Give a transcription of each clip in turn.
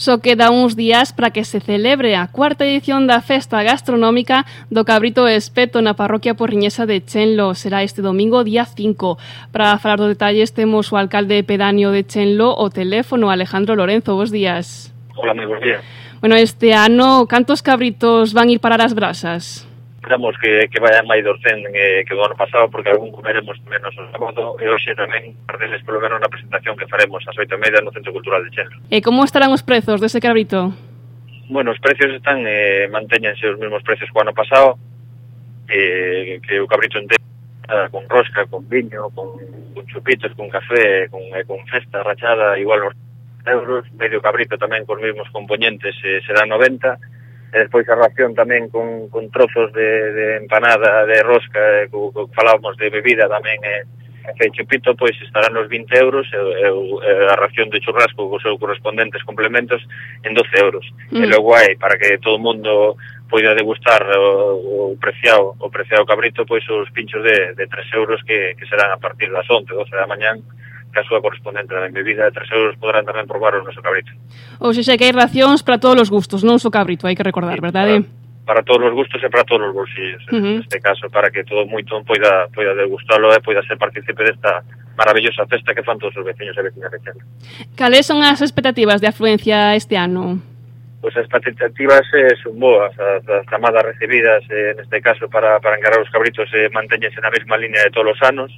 Só queda uns días para que se celebre a cuarta edición da Festa Gastronómica do Cabrito Espeto na parroquia porriñesa de Chenlo. Será este domingo, día 5. Para falar dos detalles, temos o alcalde pedáneo de Chenlo o teléfono Alejandro Lorenzo. Bos días. Hola, moi bons días. Bueno, este ano, cantos cabritos van ir parar as brasas? Esperamos que, que vayan máis dos 100 eh, que o ano pasado, porque algún comeremos menos o sábado, e hoxe tamén perdeles polo menos na presentación que faremos ás oito media no Centro Cultural de Xenro. E como estarán os prezos dese cabrito? Bueno, os precios están, eh, mantéñense os mesmos precios que o ano pasado, eh, que o cabrito entero con rosca, con viño, con, con chupitos, con café, con, eh, con festa rachada, igual os euros, medio cabrito tamén con mesmos componentes eh, será 90, e despois a ración tamén con, con trozos de, de empanada, de rosca, eh, co, co, falábamos de bebida tamén, eh, e chupito, pois estarán nos 20 euros e, e, e a ración de churrasco cos seus correspondentes complementos en 12 euros. Mm. E logo hai, para que todo o mundo poida degustar o, o preciado o preciado cabrito, pois os pinchos de, de 3 euros que, que serán a partir das 11, 12 da mañán, que a súa correspondente da bebida de 3 euros poderán tamén probar o noso cabrito. Ou seja, que hai racións para todos os gustos, non só cabrito, hai que recordar, sí, verdade? Para, para todos os gustos e para todos os bolsillos, uh -huh. neste caso, para que todo moito poida, poida degustalo e poida ser partícipe desta maravillosa festa que fan todos os veciños e veciñas de Chala. Cales son as expectativas de afluencia este ano? pois as expectativas eh, son boas, as, as chamadas recibidas eh, neste caso para, para encargar os cabritos eh, mantéñense na mesma línea de todos os anos,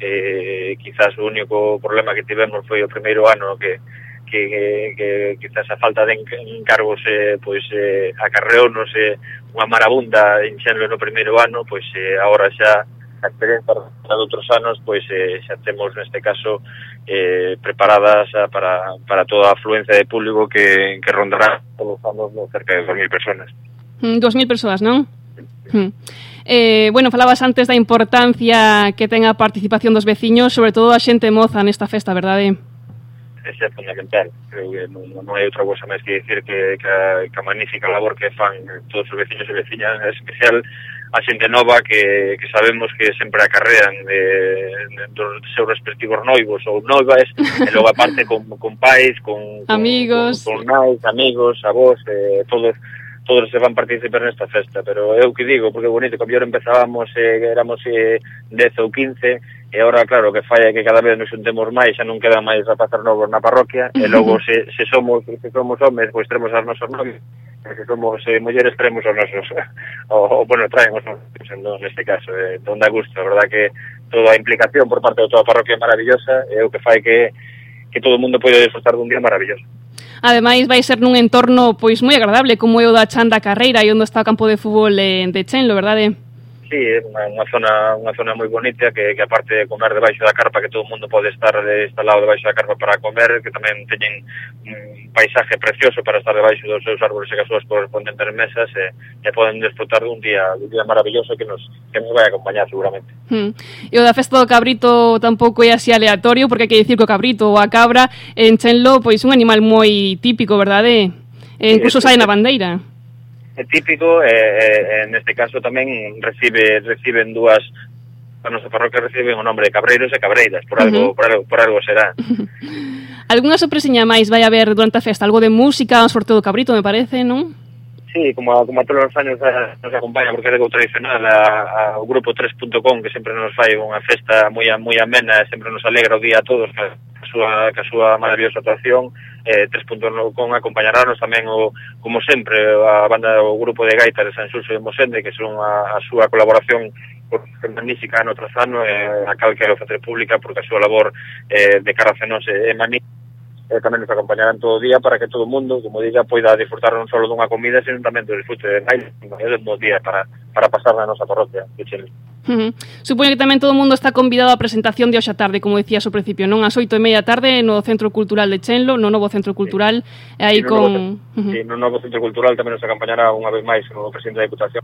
eh, quizás o único problema que tivemos foi o primeiro ano que que, que, que quizás a falta de encargos eh, pois eh, acarreounos eh, unha marabunda enxenlo no primeiro ano, pois eh, agora xa a experiencia de outros anos pois eh, xa temos neste caso eh, preparadas a, para, para toda a afluencia de público que, que rondará todos os anos no, cerca de 2.000 personas. Mm, 2.000 persoas, non? Sí. Mm. Eh, bueno, falabas antes da importancia que ten a participación dos veciños, sobre todo a xente moza nesta festa, verdade? Ese é fundamental. Creo que non, non hai outra cosa máis que dicir que, que, a, que a magnífica labor que fan todos os veciños e veciñas, en especial a xente nova que, que sabemos que sempre acarrean de, de, dos seus respectivos noivos ou noivas, e logo aparte con, con pais, con, con amigos, con, con nais, amigos, avós, eh, todos todos se van participar nesta festa, pero eu que digo, porque bonito, que mellor empezábamos, eh, éramos eh, 10 ou 15, e agora, claro, que falla que cada vez nos juntemos máis, xa non quedan máis rapazar novos na parroquia, e logo se, se somos se somos homes, pois tremos as nosos novios, e se somos eh, mulleres tremos os nosos, o, o bueno, traen os nosos, entón, neste caso, eh, entón donde a gusto, a verdad que toda a implicación por parte de toda a parroquia é maravillosa, é o que fai que que todo o mundo poida disfrutar dun día maravilloso. Ademais, vai ser nun entorno pois moi agradable, como é o da Chanda Carreira e onde está o campo de fútbol eh, de Chenlo, verdade? Sí, é unha, unha zona unha zona moi bonita que, que aparte de comer debaixo da carpa que todo o mundo pode estar eh, instalado debaixo da carpa para comer que tamén teñen paisaje precioso para estar debaixo dos seus árbores e que as súas correspondentes mesas e, e poden disfrutar dun día dun día maravilloso que nos, que nos vai acompañar seguramente. Hmm. E o da festa do cabrito tampouco é así aleatorio porque hai que dicir que o cabrito ou a cabra en Chenlo pois un animal moi típico, verdade? E incluso sai na bandeira é típico e, e, neste caso tamén recibe reciben dúas a nosa parroquia reciben o nombre de cabreiros e cabreiras por algo uh -huh. por algo por algo será Alguna sorpresiña máis vai haber durante a festa? Algo de música, un sorteo do cabrito, me parece, non? Sí, como, como a todos os anos a, nos acompaña, porque é algo tradicional, a, a, o grupo 3.com, que sempre nos fai unha festa moi, moi amena, sempre nos alegra o día a todos, que, a súa, que a súa maravillosa actuación, eh, 3.com acompañarános tamén o, como sempre a banda o grupo de gaitas de San Xulso de Mosende que son a, a súa colaboración magnífica ano tras ano eh, a cal quero facer pública porque a súa labor eh, de cara a Fenose é magnífica eh, tamén nos acompañarán todo o día para que todo o mundo, como diga, poida disfrutar non só dunha comida, sino tamén do disfrute de máis do día para, para pasar na nosa parroquia de Chile. Uh -huh. Supoño que tamén todo o mundo está convidado á presentación de hoxe a tarde, como decías ao principio, non? As oito e media tarde no Centro Cultural de Chenlo, no novo Centro Cultural, sí. aí sí, no con... Novo, uh -huh. Sí, no novo Centro Cultural tamén nos acompañará unha vez máis o presidente da Diputación,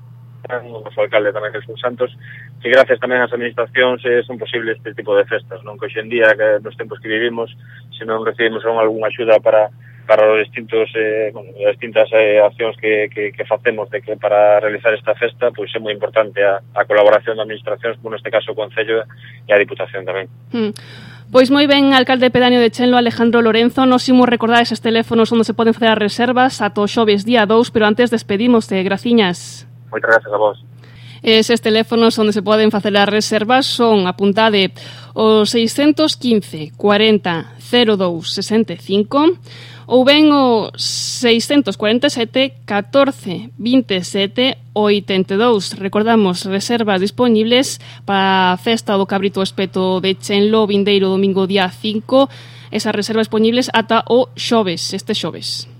o alcalde tamén Jesús Santos, que gracias tamén ás administracións eh, son posibles este tipo de festas, non? Que hoxe en día, que nos tempos que vivimos, se non recibimos algunha axuda para para os distintos eh, bueno, as distintas eh, accións que, que, que facemos de que para realizar esta festa pois é moi importante a, a colaboración de administracións como neste caso o Concello e a Diputación tamén mm. Pois moi ben, alcalde pedáneo de Chenlo Alejandro Lorenzo Nos imos recordar eses teléfonos onde se poden facer as reservas ata o xoves día 2 pero antes despedimos de Graciñas Moitas gracias a vos. Eses teléfonos onde se poden facer as reservas son, apuntade, o 615 40 02 65 ou ben o 647 14 27 82. Recordamos reservas disponibles para a Festa do Cabrito Espeto de Chenlo vindeiro domingo día 5. Esas reservas disponibles ata o xoves, este xoves.